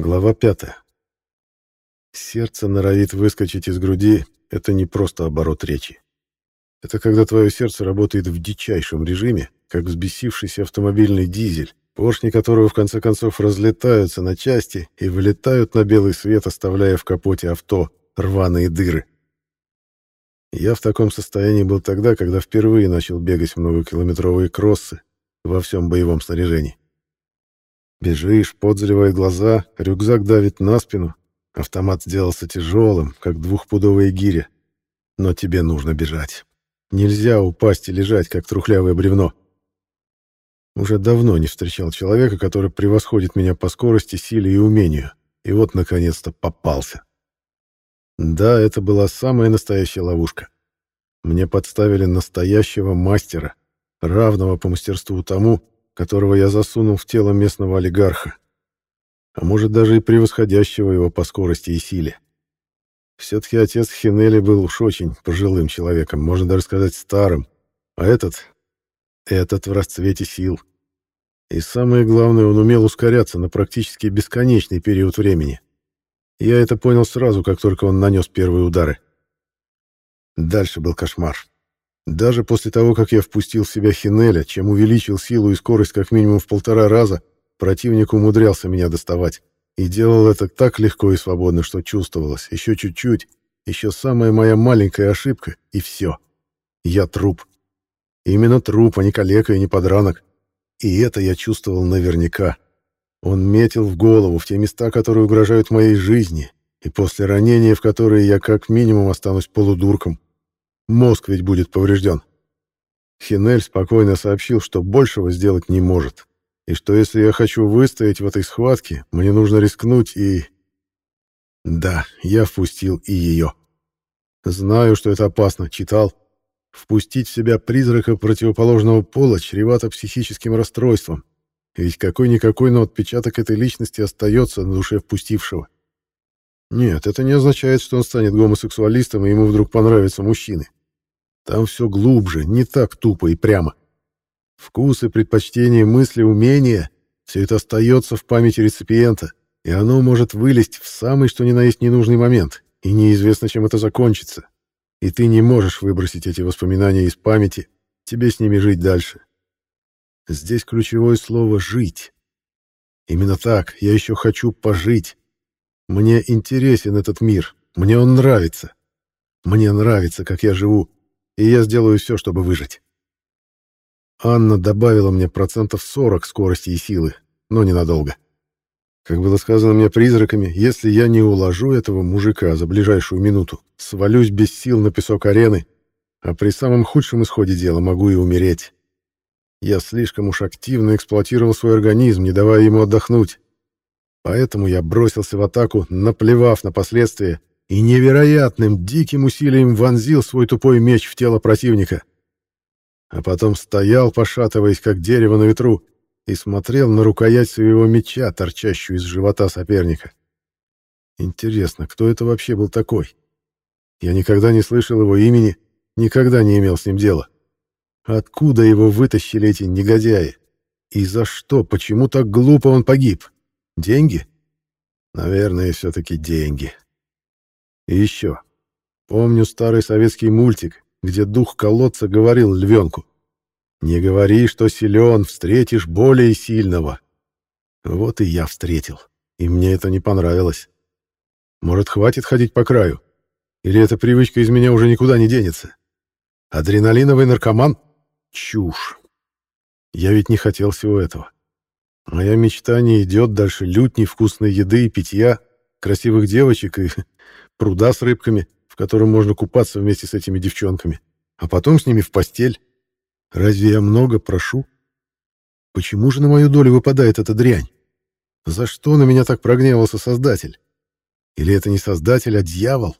Глава пятая. Сердце норовит выскочить из груди — это не просто оборот речи. Это когда твое сердце работает в дичайшем режиме, как взбесившийся автомобильный дизель, поршни которого в конце концов разлетаются на части и вылетают на белый свет, оставляя в капоте авто рваные дыры. Я в таком состоянии был тогда, когда впервые начал бегать многокилометровые кроссы во всем боевом снаряжении. Бежишь, пот глаза, рюкзак давит на спину, автомат сделался тяжелым, как двухпудовая гиря. Но тебе нужно бежать. Нельзя упасть и лежать, как трухлявое бревно. Уже давно не встречал человека, который превосходит меня по скорости, силе и умению. И вот, наконец-то, попался. Да, это была самая настоящая ловушка. Мне подставили настоящего мастера, равного по мастерству тому, которого я засунул в тело местного олигарха. А может, даже и превосходящего его по скорости и силе. Все-таки отец Хинели был уж очень пожилым человеком, можно даже сказать старым. А этот... этот в расцвете сил. И самое главное, он умел ускоряться на практически бесконечный период времени. Я это понял сразу, как только он нанес первые удары. Дальше был кошмар. Даже после того, как я впустил в себя Хинеля, чем увеличил силу и скорость как минимум в полтора раза, противник умудрялся меня доставать. И делал это так легко и свободно, что чувствовалось. Еще чуть-чуть, еще самая моя маленькая ошибка, и все. Я труп. Именно труп, а не калека и не подранок. И это я чувствовал наверняка. Он метил в голову, в те места, которые угрожают моей жизни, и после ранения, в которые я как минимум останусь полудурком. Мозг ведь будет поврежден. Хинель спокойно сообщил, что большего сделать не может, и что если я хочу выстоять в этой схватке, мне нужно рискнуть и... Да, я впустил и ее. Знаю, что это опасно, читал. Впустить в себя призрака противоположного пола чревато психическим расстройством, ведь какой-никакой, но отпечаток этой личности остается на душе впустившего. Нет, это не означает, что он станет гомосексуалистом, и ему вдруг понравятся мужчины. Там все глубже, не так тупо и прямо. Вкусы, предпочтения, мысли, умения — все это остается в памяти реципиента, и оно может вылезть в самый что ни на есть ненужный момент, и неизвестно, чем это закончится. И ты не можешь выбросить эти воспоминания из памяти, тебе с ними жить дальше. Здесь ключевое слово «жить». Именно так, я еще хочу пожить. Мне интересен этот мир, мне он нравится. Мне нравится, как я живу, и я сделаю все, чтобы выжить. Анна добавила мне процентов 40 скорости и силы, но ненадолго. Как было сказано мне призраками, если я не уложу этого мужика за ближайшую минуту, свалюсь без сил на песок арены, а при самом худшем исходе дела могу и умереть. Я слишком уж активно эксплуатировал свой организм, не давая ему отдохнуть. Поэтому я бросился в атаку, наплевав на последствия, и невероятным диким усилием вонзил свой тупой меч в тело противника. А потом стоял, пошатываясь, как дерево на ветру, и смотрел на рукоять своего меча, торчащую из живота соперника. Интересно, кто это вообще был такой? Я никогда не слышал его имени, никогда не имел с ним дела. Откуда его вытащили эти негодяи? И за что, почему так глупо он погиб? Деньги? Наверное, все-таки деньги. И еще. Помню старый советский мультик, где дух колодца говорил львенку. «Не говори, что силен, встретишь более сильного». Вот и я встретил, и мне это не понравилось. Может, хватит ходить по краю? Или эта привычка из меня уже никуда не денется? Адреналиновый наркоман? Чушь. Я ведь не хотел всего этого. Моя мечта не идет дальше лютней, вкусной еды и питья, красивых девочек и пруда с рыбками, в котором можно купаться вместе с этими девчонками, а потом с ними в постель. Разве я много прошу? Почему же на мою долю выпадает эта дрянь? За что на меня так прогневался Создатель? Или это не Создатель, а дьявол?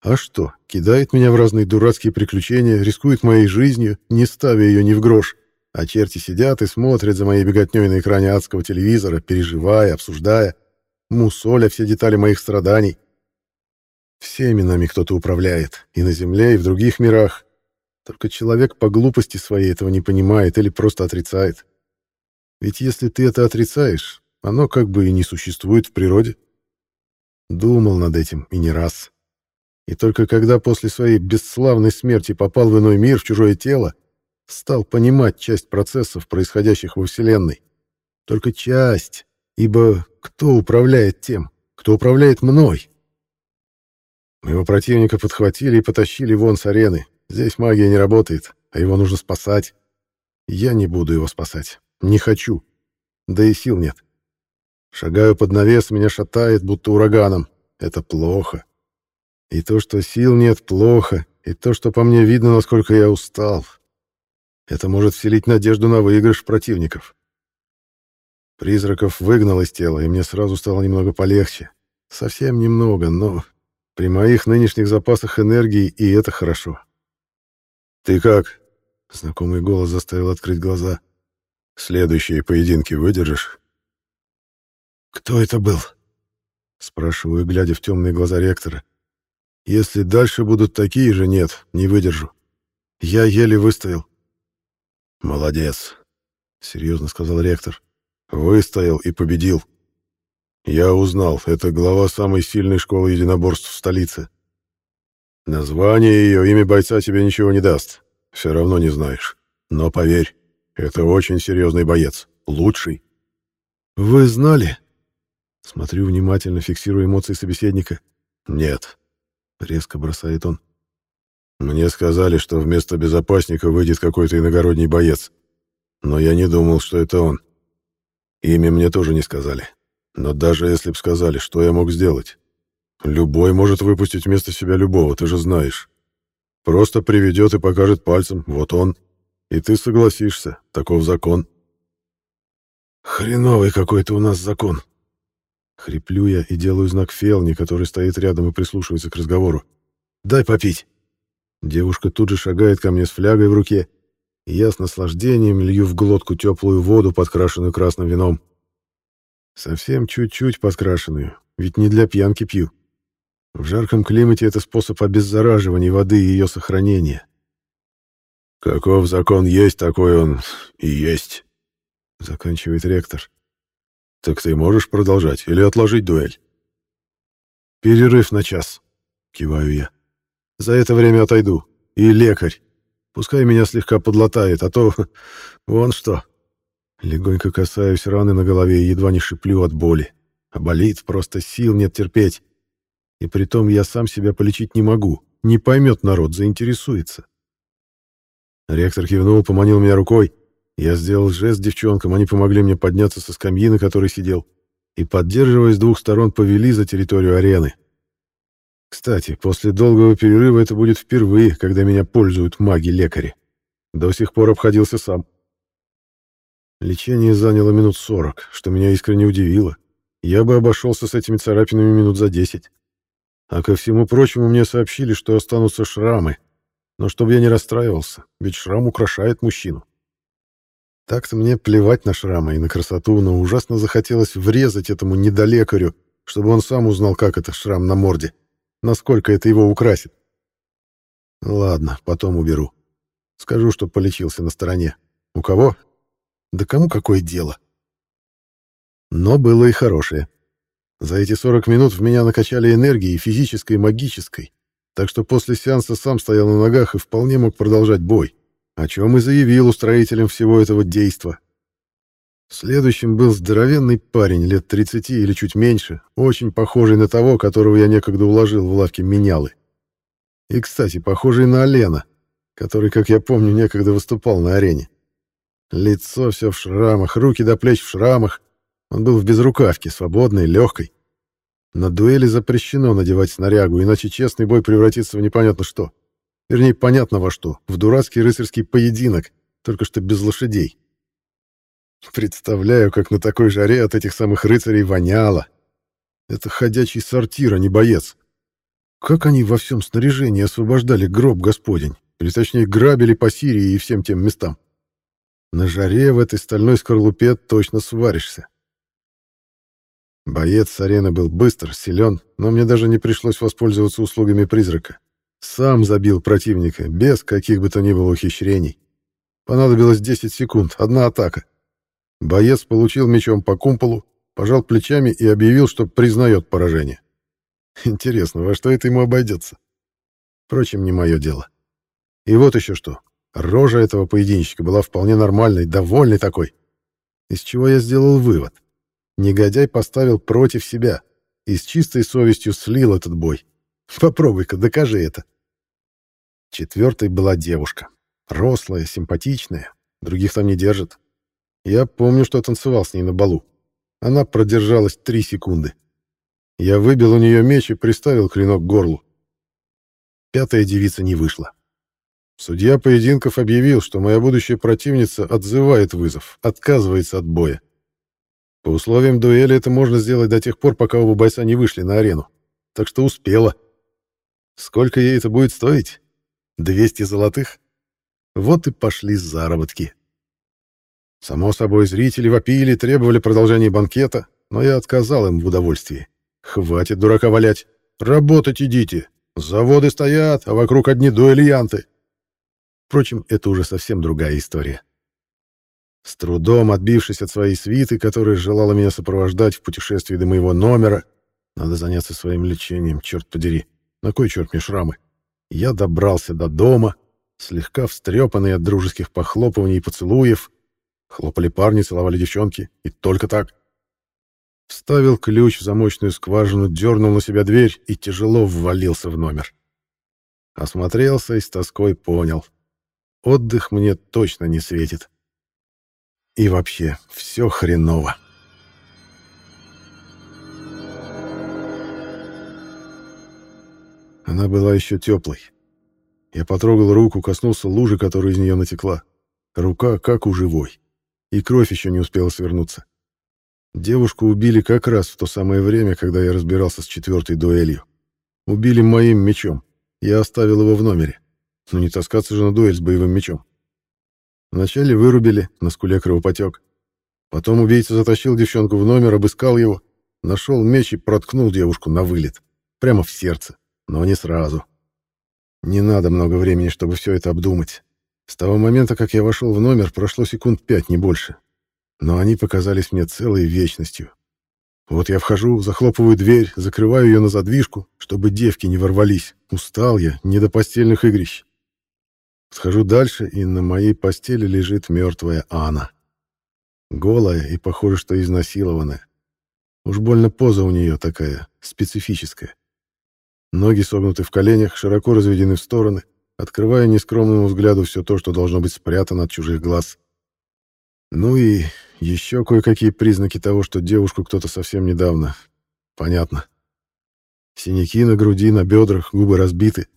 А что, кидает меня в разные дурацкие приключения, рискует моей жизнью, не ставя ее ни в грош, а черти сидят и смотрят за моей беготней на экране адского телевизора, переживая, обсуждая, мусоля все детали моих страданий. Всеми нами кто-то управляет, и на Земле, и в других мирах. Только человек по глупости своей этого не понимает или просто отрицает. Ведь если ты это отрицаешь, оно как бы и не существует в природе. Думал над этим и не раз. И только когда после своей бесславной смерти попал в иной мир, в чужое тело, стал понимать часть процессов, происходящих во Вселенной. Только часть, ибо кто управляет тем, кто управляет мной? Моего противника подхватили и потащили вон с арены. Здесь магия не работает, а его нужно спасать. Я не буду его спасать. Не хочу. Да и сил нет. Шагаю под навес, меня шатает, будто ураганом. Это плохо. И то, что сил нет, плохо. И то, что по мне видно, насколько я устал. Это может вселить надежду на выигрыш противников. Призраков выгнал из тела, и мне сразу стало немного полегче. Совсем немного, но при моих нынешних запасах энергии и это хорошо. «Ты как?» — знакомый голос заставил открыть глаза. «Следующие поединки выдержишь?» «Кто это был?» — спрашиваю, глядя в темные глаза ректора. «Если дальше будут такие же, нет, не выдержу. Я еле выстоял». «Молодец», — серьезно сказал ректор. «Выстоял и победил. Я узнал, это глава самой сильной школы единоборств в столице. Название ее, имя бойца тебе ничего не даст. Все равно не знаешь. Но поверь, это очень серьезный боец. Лучший. Вы знали? Смотрю внимательно, фиксируя эмоции собеседника. Нет. Резко бросает он. Мне сказали, что вместо безопасника выйдет какой-то иногородний боец. Но я не думал, что это он. Имя мне тоже не сказали. Но даже если б сказали, что я мог сделать? Любой может выпустить вместо себя любого, ты же знаешь. Просто приведет и покажет пальцем, вот он. И ты согласишься, таков закон. Хреновый какой-то у нас закон. Хриплю я и делаю знак Фелни, который стоит рядом и прислушивается к разговору. «Дай попить!» Девушка тут же шагает ко мне с флягой в руке, я с наслаждением лью в глотку теплую воду, подкрашенную красным вином. Совсем чуть-чуть подкрашенную, ведь не для пьянки пью. В жарком климате это способ обеззараживания воды и ее сохранения. «Каков закон есть, такой он и есть», — заканчивает ректор. «Так ты можешь продолжать или отложить дуэль?» «Перерыв на час», — киваю я. «За это время отойду. И лекарь. Пускай меня слегка подлатает, а то... Вон что». Легонько касаюсь раны на голове и едва не шиплю от боли. А болит, просто сил нет терпеть. И притом я сам себя полечить не могу. Не поймет народ, заинтересуется. Ректор кивнул, поманил меня рукой. Я сделал жест девчонкам, они помогли мне подняться со скамьи, на которой сидел, и, поддерживая с двух сторон, повели за территорию арены. Кстати, после долгого перерыва это будет впервые, когда меня пользуют маги-лекари. До сих пор обходился сам. Лечение заняло минут сорок, что меня искренне удивило. Я бы обошелся с этими царапинами минут за десять. А ко всему прочему мне сообщили, что останутся шрамы. Но чтобы я не расстраивался, ведь шрам украшает мужчину. Так-то мне плевать на шрамы и на красоту, но ужасно захотелось врезать этому недолекарю, чтобы он сам узнал, как это шрам на морде, насколько это его украсит. Ладно, потом уберу. Скажу, что полечился на стороне. У кого? Да кому какое дело? Но было и хорошее. За эти 40 минут в меня накачали энергией физической и магической, так что после сеанса сам стоял на ногах и вполне мог продолжать бой, о чем и заявил устроителям всего этого действа. Следующим был здоровенный парень лет 30 или чуть меньше, очень похожий на того, которого я некогда уложил в лавке менялы. И, кстати, похожий на Олена, который, как я помню, некогда выступал на арене. Лицо все в шрамах, руки до плеч в шрамах. Он был в безрукавке, свободной, легкой. На дуэли запрещено надевать снарягу, иначе честный бой превратится в непонятно что. Вернее, понятно во что. В дурацкий рыцарский поединок, только что без лошадей. Представляю, как на такой жаре от этих самых рыцарей воняло. Это ходячий сортир, а не боец. Как они во всем снаряжении освобождали гроб Господень? Или точнее, грабили по Сирии и всем тем местам? На жаре в этой стальной скорлупе точно сваришься. Боец с арены был быстр, силен, но мне даже не пришлось воспользоваться услугами призрака. Сам забил противника, без каких бы то ни было ухищрений. Понадобилось 10 секунд, одна атака. Боец получил мечом по кумполу, пожал плечами и объявил, что признает поражение. Интересно, во что это ему обойдется? Впрочем, не мое дело. И вот еще что. Рожа этого поединщика была вполне нормальной, довольной такой. Из чего я сделал вывод. Негодяй поставил против себя и с чистой совестью слил этот бой. Попробуй-ка, докажи это. Четвертой была девушка. Рослая, симпатичная. Других там не держит. Я помню, что танцевал с ней на балу. Она продержалась три секунды. Я выбил у нее меч и приставил клинок к горлу. Пятая девица не вышла. Судья поединков объявил, что моя будущая противница отзывает вызов, отказывается от боя. По условиям дуэли это можно сделать до тех пор, пока оба бойца не вышли на арену. Так что успела. Сколько ей это будет стоить? 200 золотых? Вот и пошли заработки. Само собой, зрители вопили, требовали продолжения банкета, но я отказал им в удовольствии. Хватит дурака валять. Работать идите. Заводы стоят, а вокруг одни дуэлианты. Впрочем, это уже совсем другая история. С трудом отбившись от своей свиты, которая желала меня сопровождать в путешествии до моего номера, надо заняться своим лечением, черт подери. На кой черт мне шрамы? Я добрался до дома, слегка встрепанный от дружеских похлопываний и поцелуев. Хлопали парни, целовали девчонки, и только так. Вставил ключ в замочную скважину, дернул на себя дверь и тяжело ввалился в номер. Осмотрелся и с тоской понял. Отдых мне точно не светит. И вообще, все хреново. Она была еще теплой. Я потрогал руку, коснулся лужи, которая из нее натекла. Рука как у живой. И кровь еще не успела свернуться. Девушку убили как раз в то самое время, когда я разбирался с четвертой дуэлью. Убили моим мечом. Я оставил его в номере. Но не таскаться же на дуэль с боевым мечом. Вначале вырубили, на скуле кровопотек. Потом убийца затащил девчонку в номер, обыскал его, нашел меч и проткнул девушку на вылет. Прямо в сердце, но не сразу. Не надо много времени, чтобы все это обдумать. С того момента, как я вошел в номер, прошло секунд пять, не больше. Но они показались мне целой вечностью. Вот я вхожу, захлопываю дверь, закрываю ее на задвижку, чтобы девки не ворвались. Устал я, не до постельных игрищ. Схожу дальше, и на моей постели лежит мертвая Анна. Голая и, похоже, что изнасилованная. Уж больно поза у нее такая, специфическая. Ноги согнуты в коленях, широко разведены в стороны, открывая нескромному взгляду все то, что должно быть спрятано от чужих глаз. Ну и еще кое-какие признаки того, что девушку кто-то совсем недавно... Понятно. Синяки на груди, на бедрах, губы разбиты,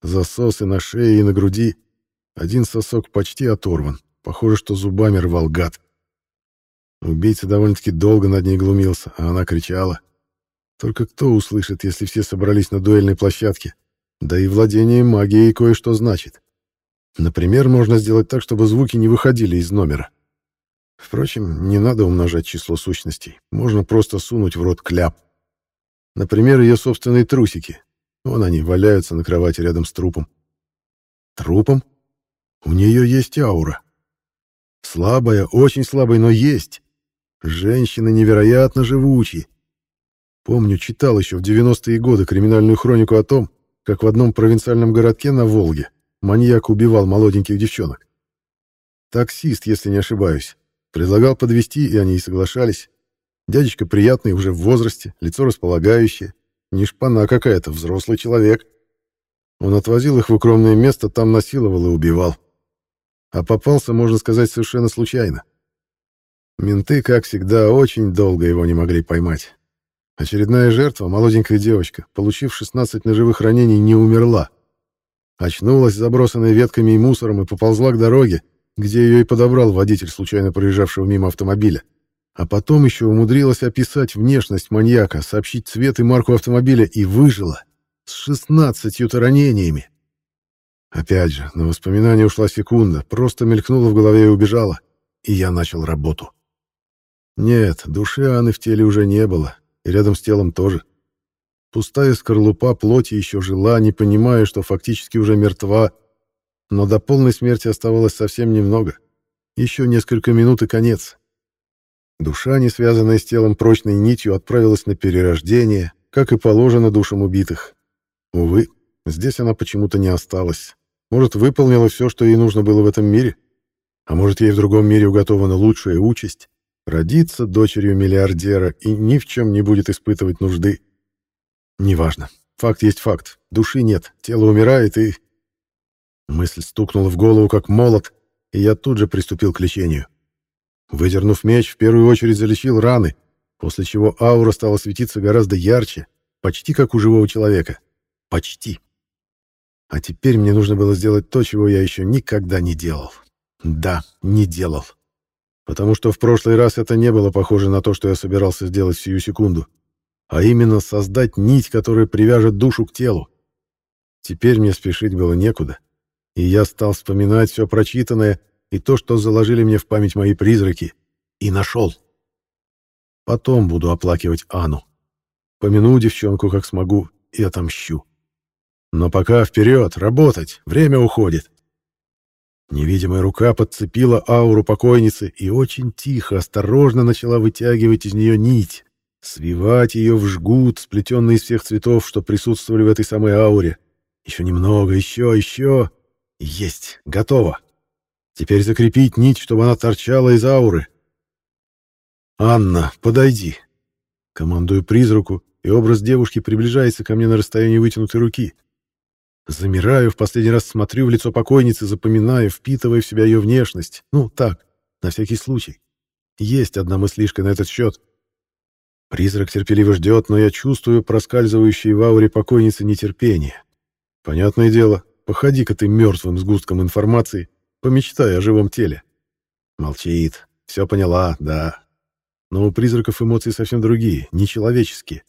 засосы на шее и на груди — один сосок почти оторван. Похоже, что зубами рвал гад. Убийца довольно-таки долго над ней глумился, а она кричала. Только кто услышит, если все собрались на дуэльной площадке? Да и владение магией кое-что значит. Например, можно сделать так, чтобы звуки не выходили из номера. Впрочем, не надо умножать число сущностей. Можно просто сунуть в рот кляп. Например, ее собственные трусики. Вон они валяются на кровати рядом с трупом. Трупом? У нее есть аура. Слабая, очень слабая, но есть. Женщины невероятно живучие. Помню, читал еще в 90-е годы криминальную хронику о том, как в одном провинциальном городке на Волге маньяк убивал молоденьких девчонок. Таксист, если не ошибаюсь, предлагал подвести, и они и соглашались. Дядечка приятный, уже в возрасте, лицо располагающее, не шпана какая-то, взрослый человек. Он отвозил их в укромное место, там насиловал и убивал а попался, можно сказать, совершенно случайно. Менты, как всегда, очень долго его не могли поймать. Очередная жертва, молоденькая девочка, получив 16 ножевых ранений, не умерла. Очнулась, забросанная ветками и мусором, и поползла к дороге, где ее и подобрал водитель случайно проезжавшего мимо автомобиля. А потом еще умудрилась описать внешность маньяка, сообщить цвет и марку автомобиля и выжила. С 16 ранениями. Опять же, на воспоминание ушла секунда, просто мелькнула в голове и убежала, и я начал работу. Нет, души Анны в теле уже не было, и рядом с телом тоже. Пустая скорлупа плоти еще жила, не понимая, что фактически уже мертва, но до полной смерти оставалось совсем немного. Еще несколько минут и конец. Душа, не связанная с телом прочной нитью, отправилась на перерождение, как и положено душам убитых. Увы, здесь она почему-то не осталась. Может, выполнила все, что ей нужно было в этом мире? А может, ей в другом мире уготована лучшая участь? Родиться дочерью миллиардера и ни в чем не будет испытывать нужды. Неважно. Факт есть факт. Души нет, тело умирает и... Мысль стукнула в голову, как молот, и я тут же приступил к лечению. Выдернув меч, в первую очередь залечил раны, после чего аура стала светиться гораздо ярче, почти как у живого человека. Почти. А теперь мне нужно было сделать то, чего я еще никогда не делал. Да, не делал. Потому что в прошлый раз это не было похоже на то, что я собирался сделать в сию секунду. А именно создать нить, которая привяжет душу к телу. Теперь мне спешить было некуда. И я стал вспоминать все прочитанное и то, что заложили мне в память мои призраки. И нашел. Потом буду оплакивать Ану. Помяну девчонку, как смогу, и отомщу. Но пока вперед, работать, время уходит. Невидимая рука подцепила ауру покойницы и очень тихо, осторожно начала вытягивать из нее нить, свивать ее в жгут, сплетенный из всех цветов, что присутствовали в этой самой ауре. Еще немного, еще, еще. Есть, готово. Теперь закрепить нить, чтобы она торчала из ауры. «Анна, подойди!» Командую призраку, и образ девушки приближается ко мне на расстоянии вытянутой руки — Замираю, в последний раз смотрю в лицо покойницы, запоминаю, впитывая в себя ее внешность. Ну, так, на всякий случай. Есть одна мыслишка на этот счет. Призрак терпеливо ждет, но я чувствую проскальзывающее в ауре покойницы нетерпение. Понятное дело, походи-ка ты мертвым сгустком информации, помечтай о живом теле. Молчит. Все поняла, да. Но у призраков эмоции совсем другие, нечеловеческие.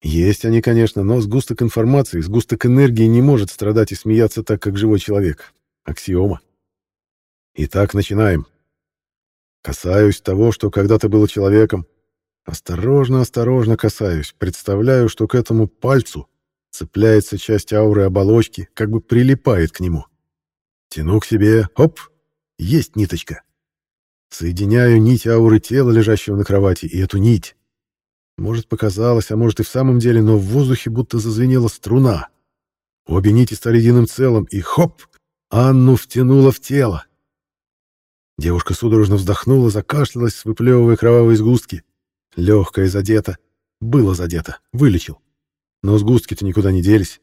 Есть они, конечно, но сгусток информации, сгусток энергии не может страдать и смеяться так, как живой человек. Аксиома. Итак, начинаем. Касаюсь того, что когда-то было человеком. Осторожно-осторожно касаюсь. Представляю, что к этому пальцу цепляется часть ауры оболочки, как бы прилипает к нему. Тяну к себе. Хоп! Есть ниточка. Соединяю нить ауры тела, лежащего на кровати, и эту нить может, показалось, а может и в самом деле, но в воздухе будто зазвенела струна. Обе нити стали единым целым, и хоп! Анну втянуло в тело. Девушка судорожно вздохнула, закашлялась, выплевывая кровавые сгустки. Легкое задето. Было задето. Вылечил. Но сгустки-то никуда не делись.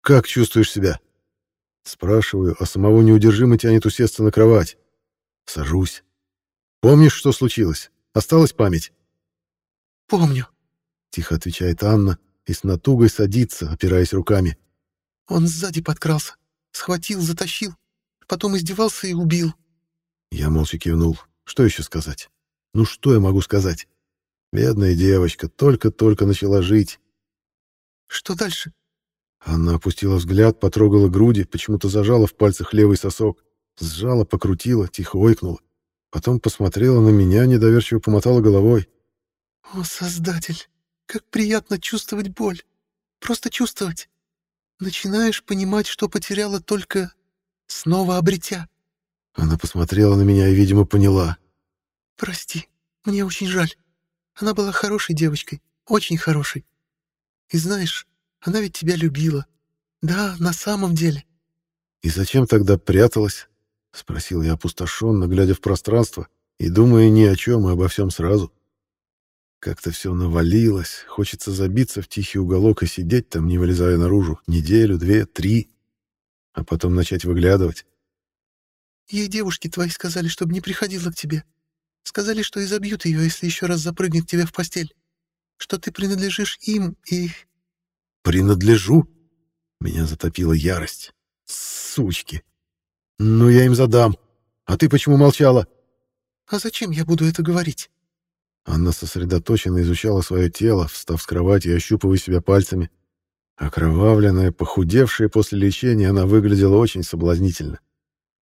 «Как чувствуешь себя?» Спрашиваю, а самого неудержимо тянет усесться на кровать. Сажусь. «Помнишь, что случилось? Осталась память?» «Помню», — тихо отвечает Анна и с натугой садится, опираясь руками. «Он сзади подкрался, схватил, затащил, потом издевался и убил». Я молча кивнул. Что еще сказать? Ну что я могу сказать? Бедная девочка только-только начала жить. «Что дальше?» Анна опустила взгляд, потрогала груди, почему-то зажала в пальцах левый сосок. Сжала, покрутила, тихо ойкнула. Потом посмотрела на меня, недоверчиво помотала головой. О, Создатель, как приятно чувствовать боль. Просто чувствовать. Начинаешь понимать, что потеряла только снова обретя. Она посмотрела на меня и, видимо, поняла. Прости, мне очень жаль. Она была хорошей девочкой, очень хорошей. И знаешь, она ведь тебя любила. Да, на самом деле. И зачем тогда пряталась? Спросил я опустошенно, глядя в пространство и думая ни о чем и обо всем сразу. Как-то все навалилось, хочется забиться в тихий уголок и сидеть там, не вылезая наружу, неделю, две, три, а потом начать выглядывать. Ей девушки твои сказали, чтобы не приходила к тебе. Сказали, что изобьют ее, если еще раз запрыгнет тебя в постель. Что ты принадлежишь им и... Принадлежу? Меня затопила ярость. Сучки. Ну, я им задам. А ты почему молчала? А зачем я буду это говорить? Анна сосредоточенно изучала свое тело, встав с кровати и ощупывая себя пальцами. Окровавленная, похудевшая после лечения, она выглядела очень соблазнительно.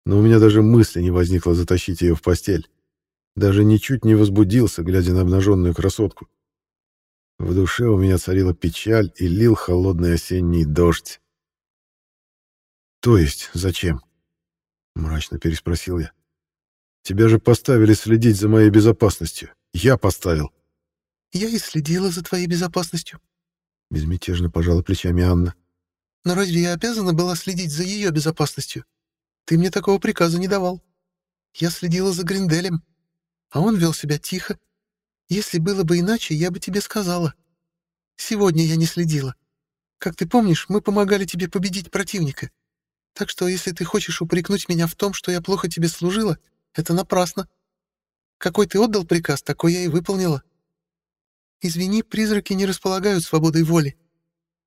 Но у меня даже мысли не возникло затащить ее в постель. Даже ничуть не возбудился, глядя на обнаженную красотку. В душе у меня царила печаль и лил холодный осенний дождь. «То есть зачем?» — мрачно переспросил я. Тебя же поставили следить за моей безопасностью. Я поставил. Я и следила за твоей безопасностью. Безмятежно пожала плечами Анна. Но разве я обязана была следить за ее безопасностью? Ты мне такого приказа не давал. Я следила за Гринделем, а он вел себя тихо. Если было бы иначе, я бы тебе сказала. Сегодня я не следила. Как ты помнишь, мы помогали тебе победить противника. Так что, если ты хочешь упрекнуть меня в том, что я плохо тебе служила, это напрасно. Какой ты отдал приказ, такой я и выполнила. Извини, призраки не располагают свободой воли.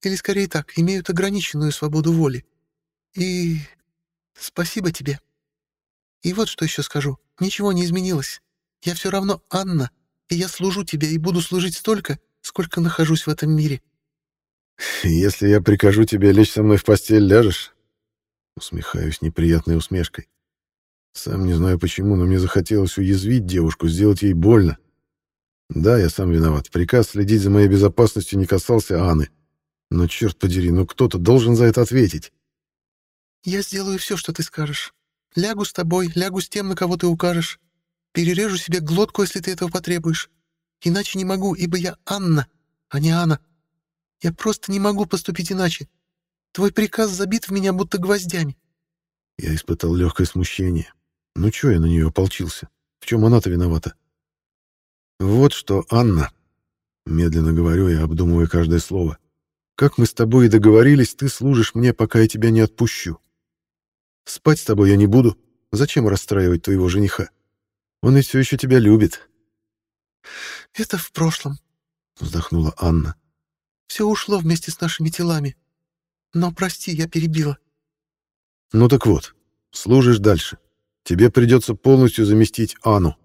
Или, скорее так, имеют ограниченную свободу воли. И... спасибо тебе. И вот что еще скажу. Ничего не изменилось. Я все равно Анна, и я служу тебе и буду служить столько, сколько нахожусь в этом мире. Если я прикажу тебе лечь со мной в постель, ляжешь? Усмехаюсь неприятной усмешкой. Сам не знаю почему, но мне захотелось уязвить девушку, сделать ей больно. Да, я сам виноват. Приказ следить за моей безопасностью не касался Анны. Но, черт подери, ну кто-то должен за это ответить. «Я сделаю все, что ты скажешь. Лягу с тобой, лягу с тем, на кого ты укажешь. Перережу себе глотку, если ты этого потребуешь. Иначе не могу, ибо я Анна, а не Анна. Я просто не могу поступить иначе. Твой приказ забит в меня будто гвоздями». Я испытал легкое смущение. Ну что я на нее ополчился? В чем она-то виновата? Вот что, Анна, медленно говорю я, обдумывая каждое слово. Как мы с тобой и договорились, ты служишь мне, пока я тебя не отпущу. Спать с тобой я не буду. Зачем расстраивать твоего жениха? Он ведь все еще тебя любит. Это в прошлом, вздохнула Анна. Все ушло вместе с нашими телами. Но прости, я перебила. Ну так вот, служишь дальше. Тебе придется полностью заместить Анну.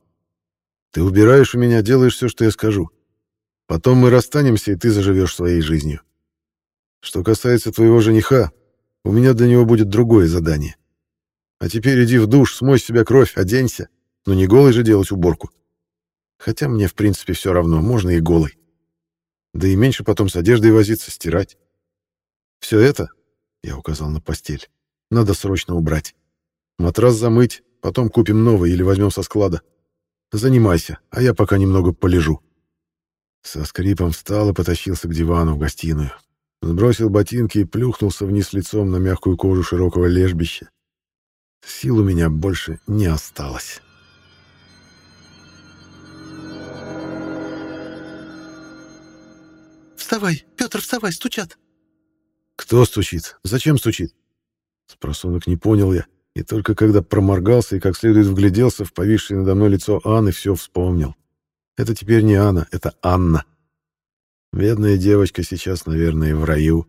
Ты убираешь у меня, делаешь все, что я скажу. Потом мы расстанемся, и ты заживешь своей жизнью. Что касается твоего жениха, у меня для него будет другое задание. А теперь иди в душ, смой с себя кровь, оденься. Но не голый же делать уборку. Хотя мне, в принципе, все равно, можно и голый. Да и меньше потом с одеждой возиться, стирать. Все это, я указал на постель, надо срочно убрать. Матрас замыть, потом купим новый или возьмем со склада. Занимайся, а я пока немного полежу. Со скрипом встал и потащился к дивану в гостиную. Сбросил ботинки и плюхнулся вниз лицом на мягкую кожу широкого лежбища. Сил у меня больше не осталось. «Вставай, Петр, вставай, стучат!» «Кто стучит? Зачем стучит?» Спросонок не понял я, и только когда проморгался и как следует вгляделся в повисшее надо мной лицо Анны, все вспомнил. Это теперь не Анна, это Анна. Бедная девочка сейчас, наверное, в раю.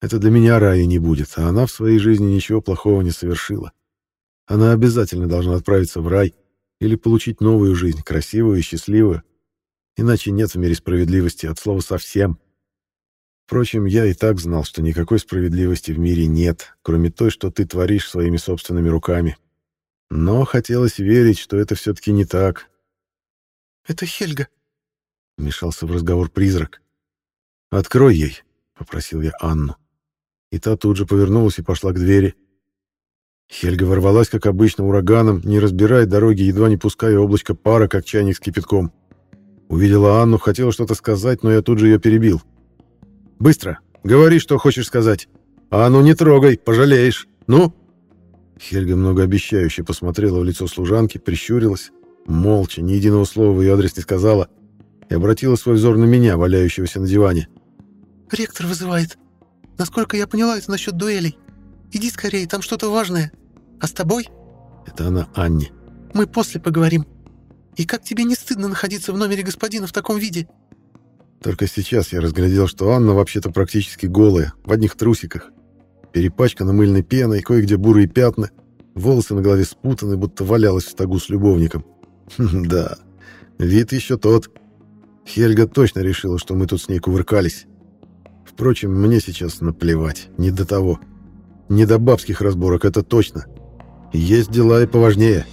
Это для меня рая не будет, а она в своей жизни ничего плохого не совершила. Она обязательно должна отправиться в рай или получить новую жизнь, красивую и счастливую. Иначе нет в мире справедливости от слова совсем. Впрочем, я и так знал, что никакой справедливости в мире нет, кроме той, что ты творишь своими собственными руками. Но хотелось верить, что это все-таки не так. «Это Хельга», — вмешался в разговор призрак. «Открой ей», — попросил я Анну. И та тут же повернулась и пошла к двери. Хельга ворвалась, как обычно, ураганом, не разбирая дороги, едва не пуская облачко пара, как чайник с кипятком. Увидела Анну, хотела что-то сказать, но я тут же ее перебил. «Быстро! Говори, что хочешь сказать! Анну не трогай, пожалеешь! Ну?» Хельга многообещающе посмотрела в лицо служанки, прищурилась, молча, ни единого слова в ее адрес не сказала, и обратила свой взор на меня, валяющегося на диване. «Ректор вызывает. Насколько я поняла, это насчет дуэлей. Иди скорее, там что-то важное. А с тобой?» Это она Анне. «Мы после поговорим. И как тебе не стыдно находиться в номере господина в таком виде?» Только сейчас я разглядел, что Анна вообще-то практически голая, в одних трусиках. Перепачкана мыльной пеной, кое-где бурые пятна, волосы на голове спутаны, будто валялась в стогу с любовником. Да, вид еще тот. Хельга точно решила, что мы тут с ней кувыркались. Впрочем, мне сейчас наплевать, не до того. Не до бабских разборок, это точно. Есть дела и поважнее.